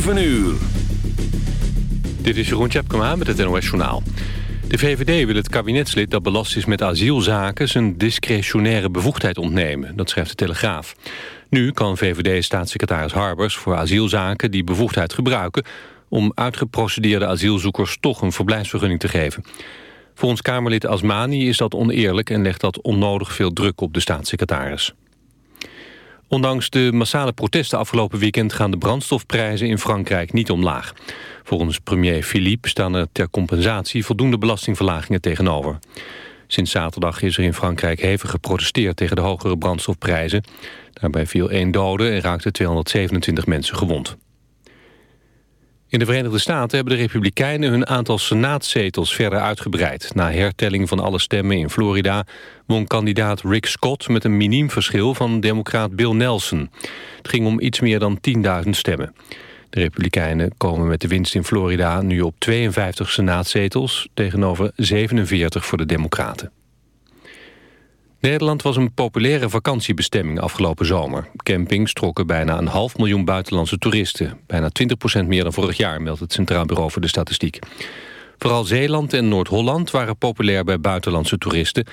7 uur. Dit is Jeroen Tjepkema met het NOS Journaal. De VVD wil het kabinetslid dat belast is met asielzaken... zijn discretionaire bevoegdheid ontnemen, dat schrijft de Telegraaf. Nu kan VVD-staatssecretaris Harbers voor asielzaken die bevoegdheid gebruiken... om uitgeprocedeerde asielzoekers toch een verblijfsvergunning te geven. Volgens Kamerlid Asmani is dat oneerlijk... en legt dat onnodig veel druk op de staatssecretaris. Ondanks de massale protesten afgelopen weekend gaan de brandstofprijzen in Frankrijk niet omlaag. Volgens premier Philippe staan er ter compensatie voldoende belastingverlagingen tegenover. Sinds zaterdag is er in Frankrijk hevig geprotesteerd tegen de hogere brandstofprijzen. Daarbij viel één dode en raakten 227 mensen gewond. In de Verenigde Staten hebben de Republikeinen hun aantal senaatzetels verder uitgebreid. Na hertelling van alle stemmen in Florida won kandidaat Rick Scott met een miniem verschil van democraat Bill Nelson. Het ging om iets meer dan 10.000 stemmen. De Republikeinen komen met de winst in Florida nu op 52 senaatzetels tegenover 47 voor de Democraten. Nederland was een populaire vakantiebestemming afgelopen zomer. Campings trokken bijna een half miljoen buitenlandse toeristen. Bijna 20% meer dan vorig jaar, meldt het Centraal Bureau voor de Statistiek. Vooral Zeeland en Noord-Holland waren populair bij buitenlandse toeristen.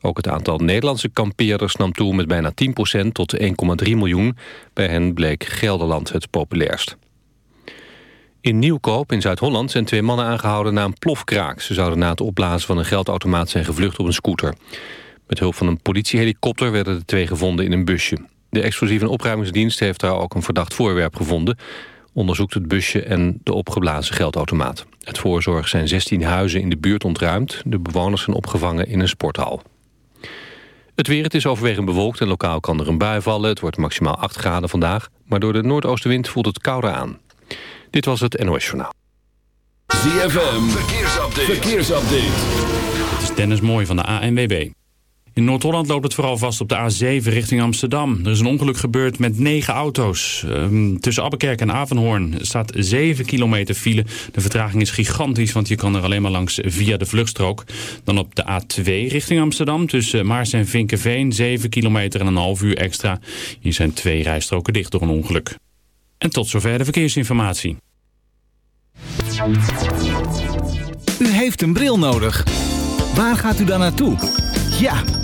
Ook het aantal Nederlandse kampeerders nam toe met bijna 10% tot 1,3 miljoen. Bij hen bleek Gelderland het populairst. In Nieuwkoop in Zuid-Holland zijn twee mannen aangehouden na een plofkraak. Ze zouden na het opblazen van een geldautomaat zijn gevlucht op een scooter. Met hulp van een politiehelikopter werden de twee gevonden in een busje. De explosieve opruimingsdienst heeft daar ook een verdacht voorwerp gevonden. Onderzoekt het busje en de opgeblazen geldautomaat. Het voorzorg zijn 16 huizen in de buurt ontruimd. De bewoners zijn opgevangen in een sporthal. Het weer, het is overwegend bewolkt en lokaal kan er een bui vallen. Het wordt maximaal 8 graden vandaag. Maar door de noordoostenwind voelt het kouder aan. Dit was het NOS Journaal. ZFM, verkeersupdate. verkeersupdate. Het is Dennis Mooi van de ANWB. In Noord-Holland loopt het vooral vast op de A7 richting Amsterdam. Er is een ongeluk gebeurd met negen auto's. Um, tussen Abbekerk en Avenhoorn staat 7 kilometer file. De vertraging is gigantisch, want je kan er alleen maar langs via de vluchtstrook. Dan op de A2 richting Amsterdam tussen Maars en Vinkenveen 7 kilometer en een half uur extra. Hier zijn twee rijstroken dicht door een ongeluk. En tot zover de verkeersinformatie. U heeft een bril nodig. Waar gaat u dan naartoe? Ja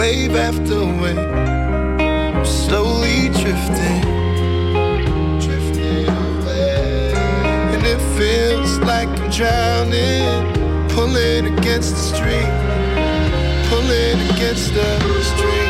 Wave after wave. I'm slowly drifting, drifting away, and it feels like I'm drowning, pulling against the stream, pulling against the stream.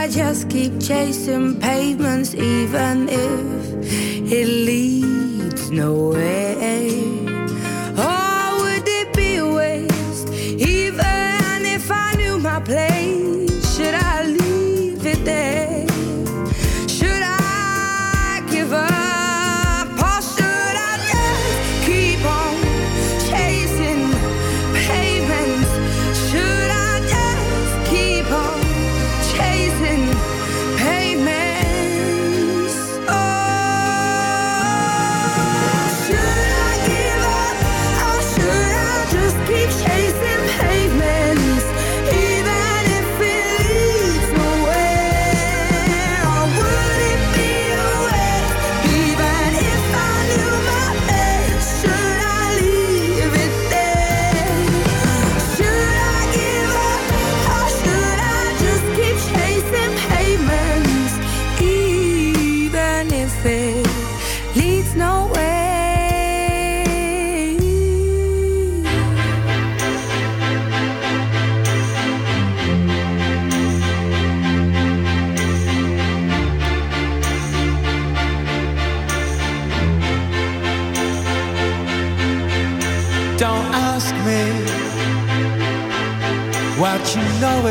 I just keep chasing pavements, even if it leads nowhere.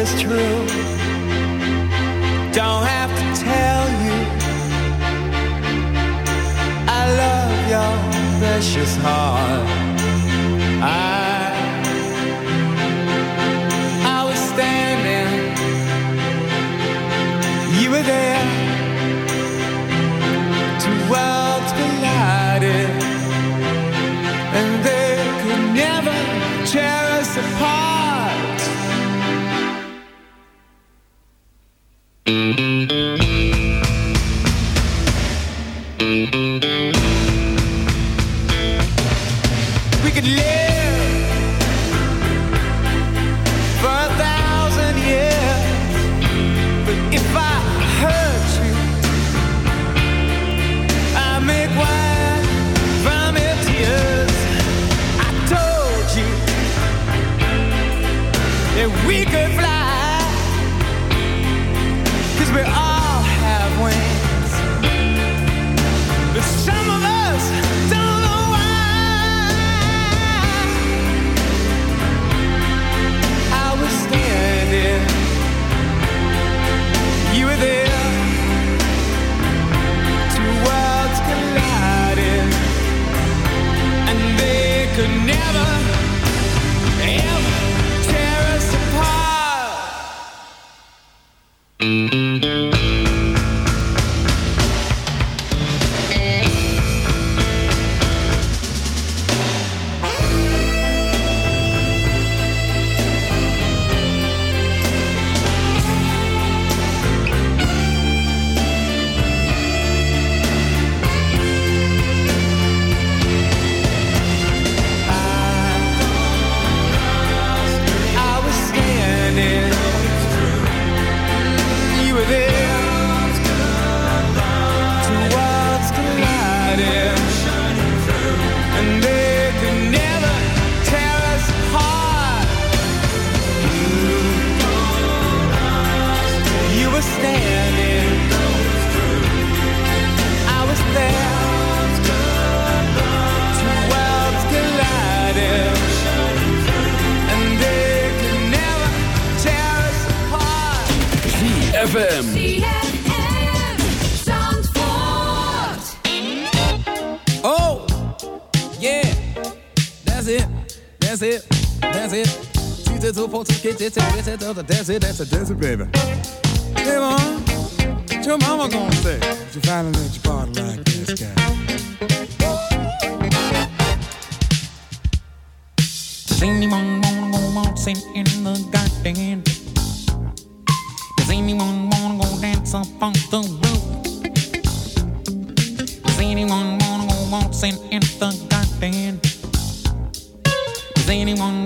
Is true. Two to two, four to get it, that's it, that's it, that's it, that's baby. Hey, mom, what your mama gonna say? If you finally let your body like this guy. Does anyone wanna go waltzing in the garden? Does anyone wanna go dance up on the roof? Does anyone wanna go waltzing in the garden? Does anyone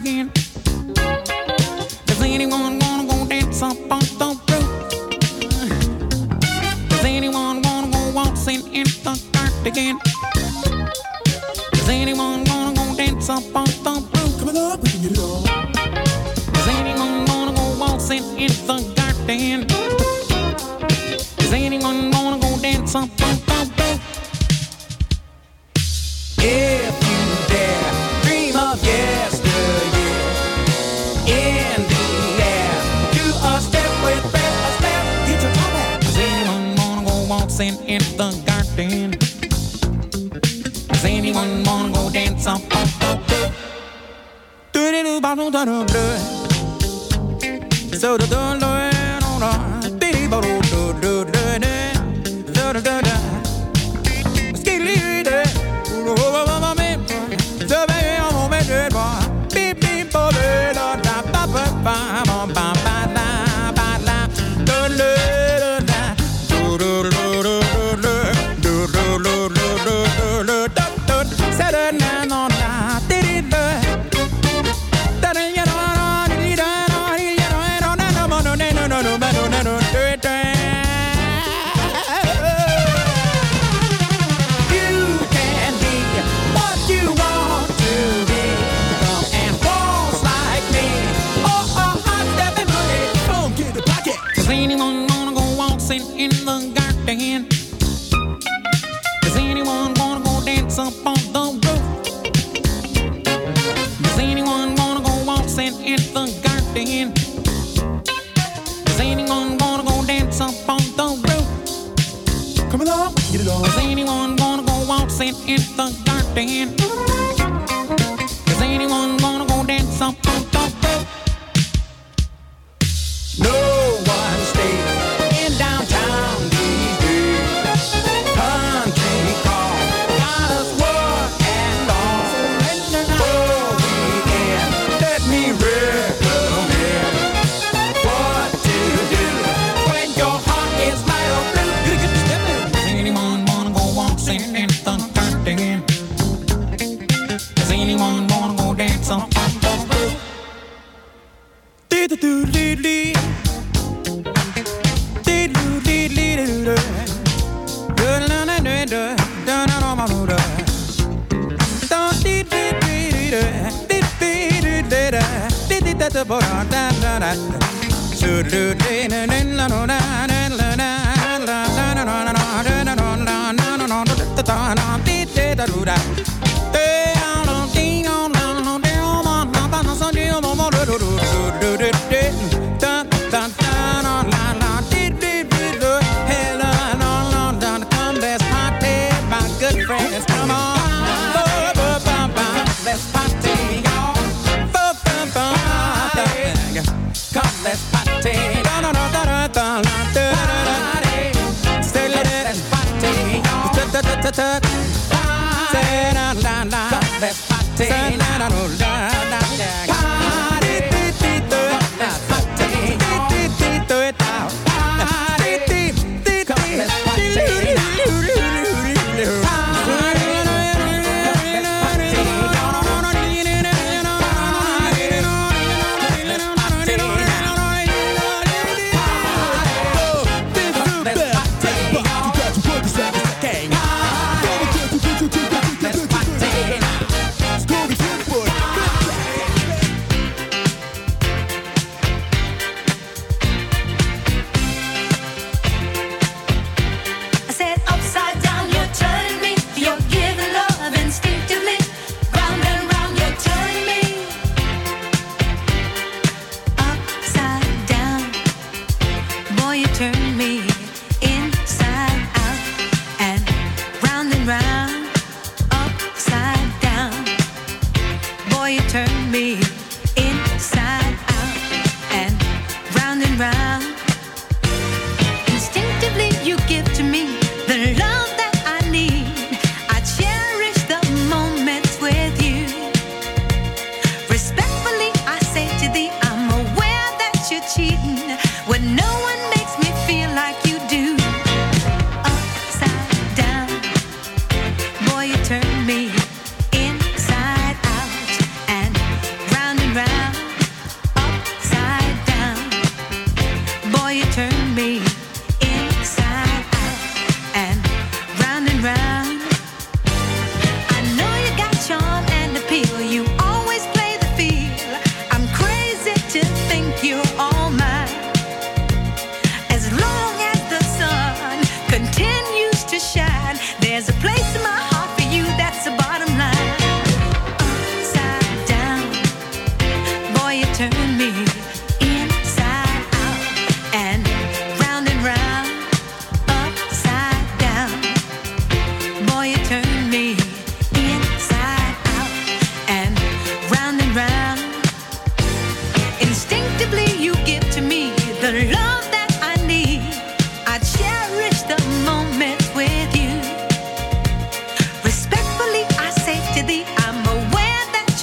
garden? Does anyone wanna go dance up on the roof? Does anyone wanna go waltzing in the garden? Does anyone wanna go dance up on the roof? Coming up, we can get it on. Does anyone wanna go waltzing in the garden? Does anyone wanna go dance up dansant. Do do do, do do.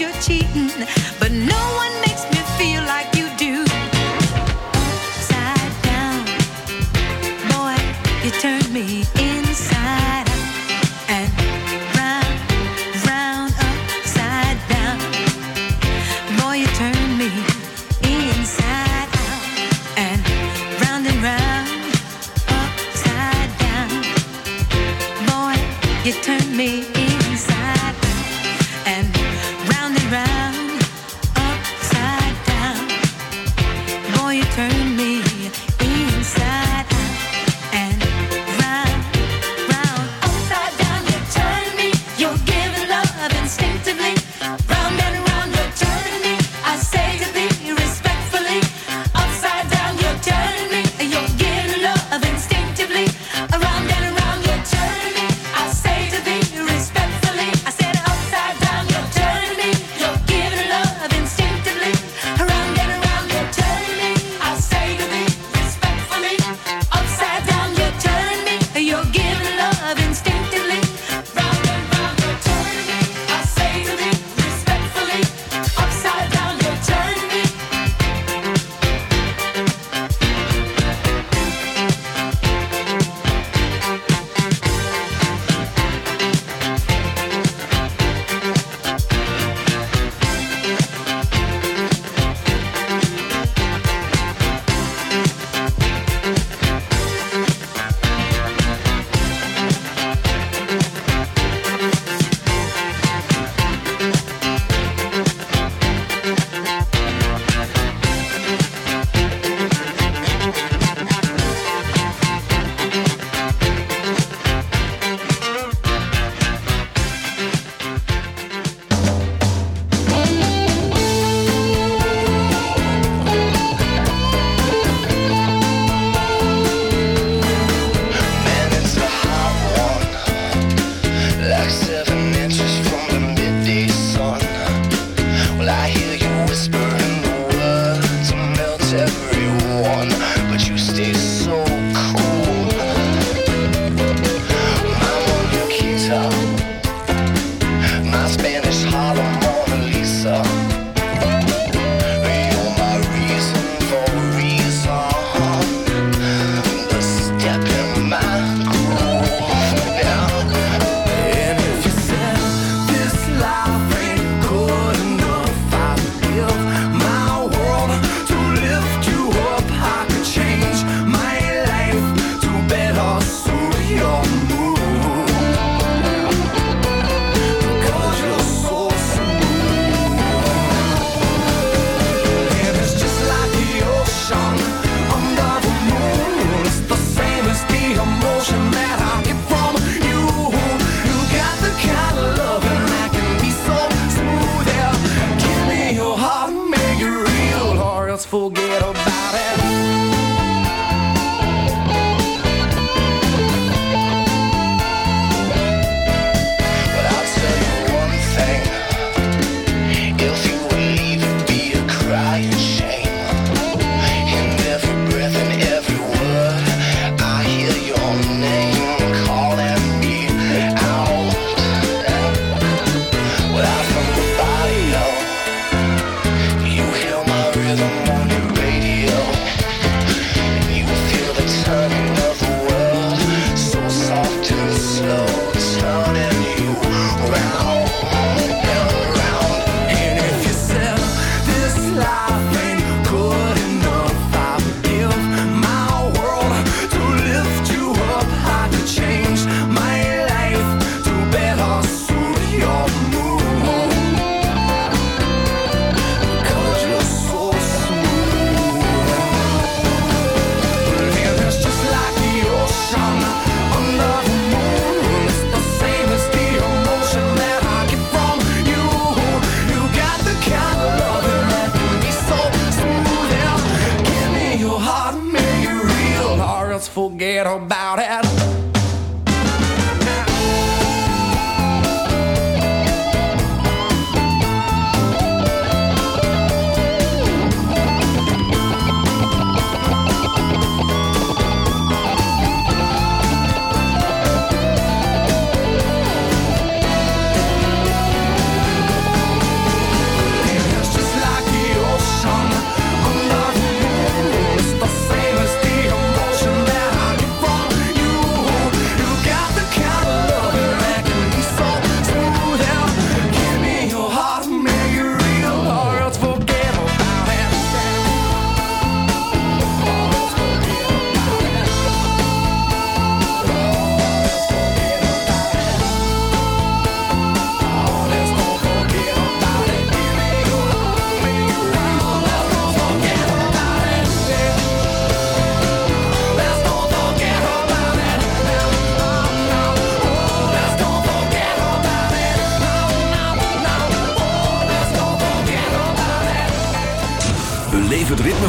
your cheek.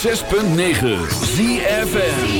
106.9 ZFN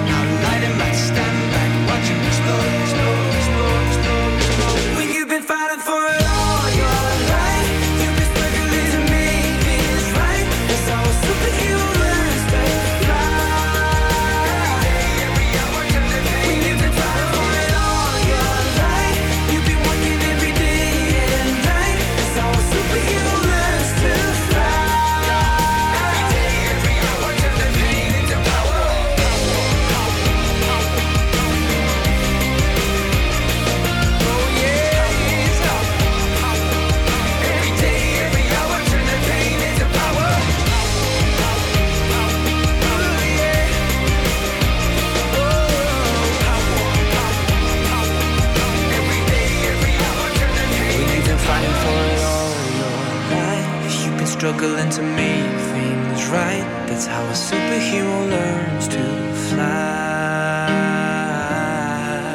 To make things right. That's how a superhero learns to fly.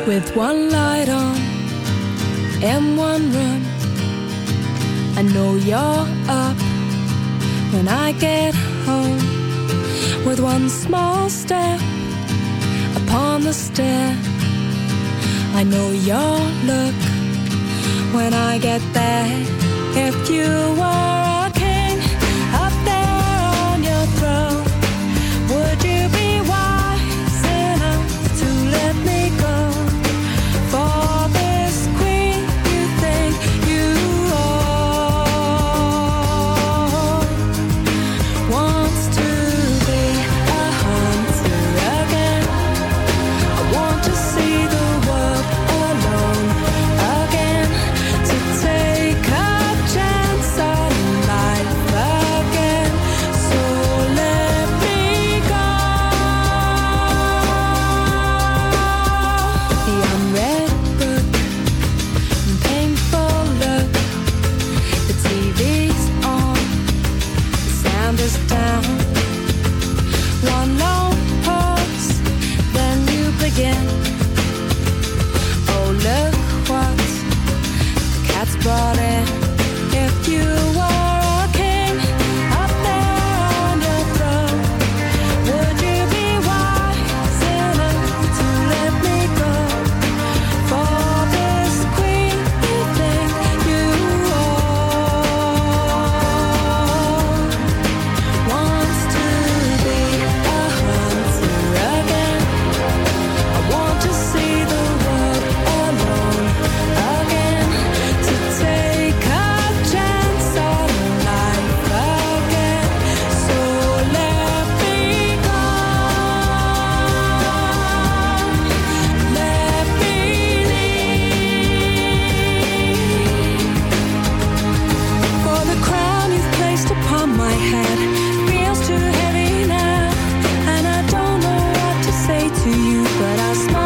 With one light on and one run, I know you're up when I get home. With one small step upon the stair, I know your look when I get there. If you were to you, but I smile.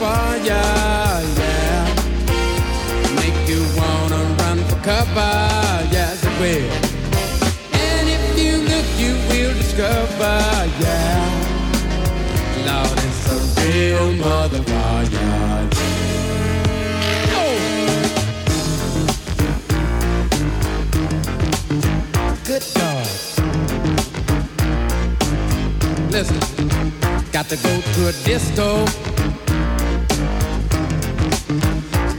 motherfucker, yeah. Make you wanna run for cover, yes it will. And if you look, you will discover, yeah. Lord, it's a real motherfucker, yeah. Oh. Good God. Listen, got to go to a disco.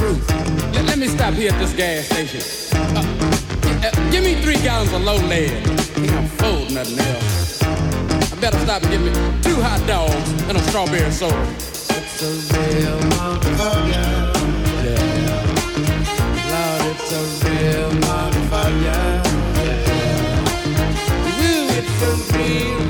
Truth. Let, let me stop here at this gas station. Uh, uh, give me three gallons of low lead. Ain't no fold nothing else. I better stop and get me two hot dogs and a strawberry soda. It's a real motherfucker. Yeah. Lord, it's a real motherfucker. Yeah. Ooh, it's a real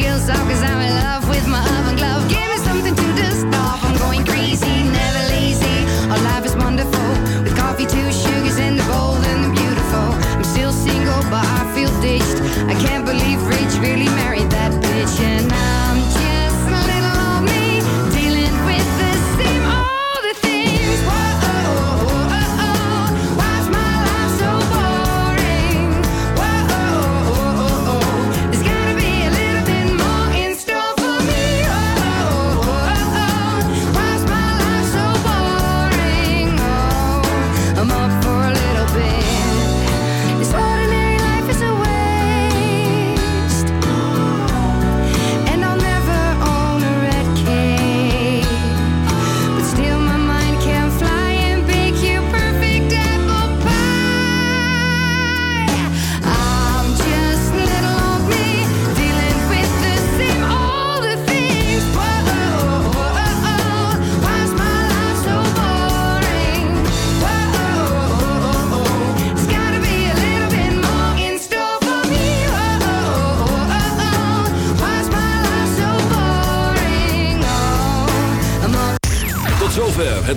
feels like